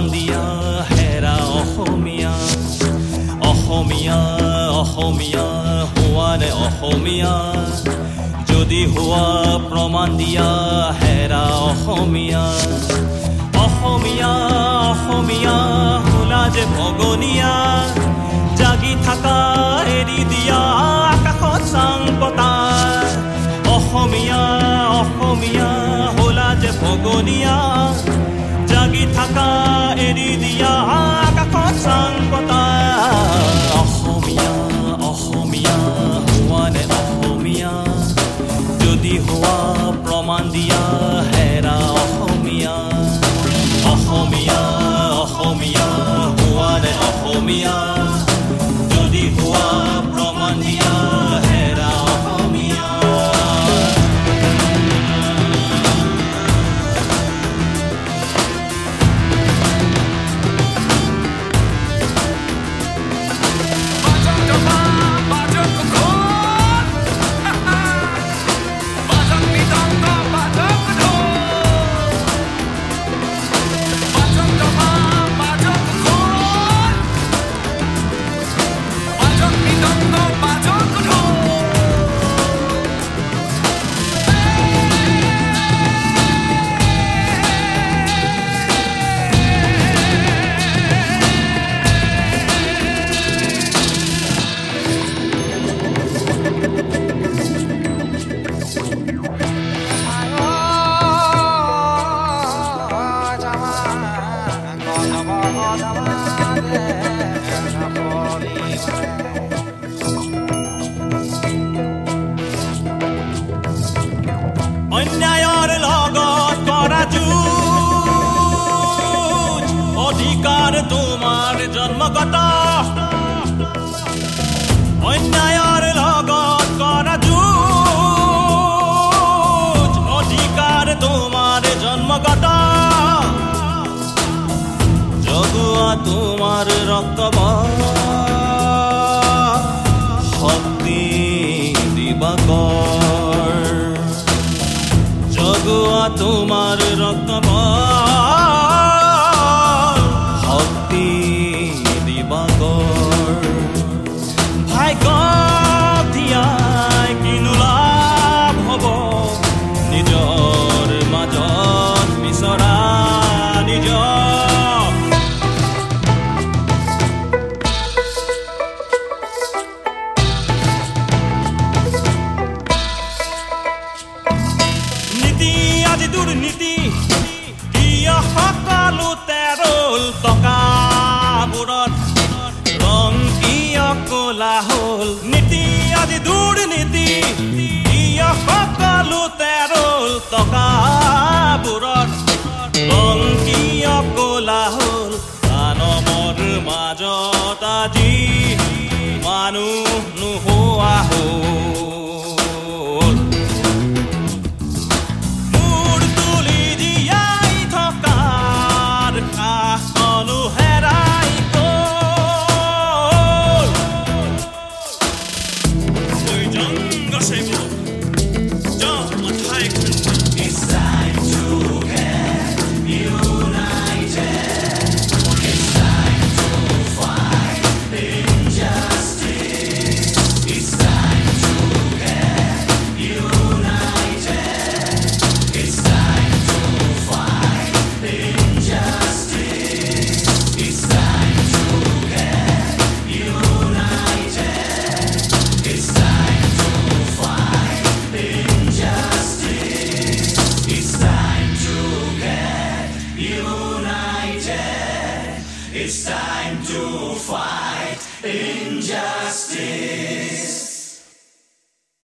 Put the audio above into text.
দিয়া হেৰা অসমীয়া। অসমীয়া অসমীয়া হোৱানে অসমীয়া? যদি হোৱা প্ৰমাণ দিয়া হেৰা অসমীয়া। অসমীয়া অসমীয়া হোলা যে ভগনীয়া। জাগি থাকা যদি হোৱা প্ৰমাণ দিয়া হেৰা অসমীয়া। অসমীয়া অসমীয়া হোৱানে অসমীয়া? জন্মগত অন্যায়ৰ লগত কৰা যুঁজ অধিকাৰ তোমাৰ জন্মগত। জগোৱা তোমাৰ ৰক্তব শক্তি দিবাকৰ জগোৱা তোমাৰ ৰক্তব নেতাজি মানুহ নোহোৱা হ'ল। মোৰ তুলি দিয়াই থকাৰ কাষনো হেৰাই গ'ল। It's time to fight injustice.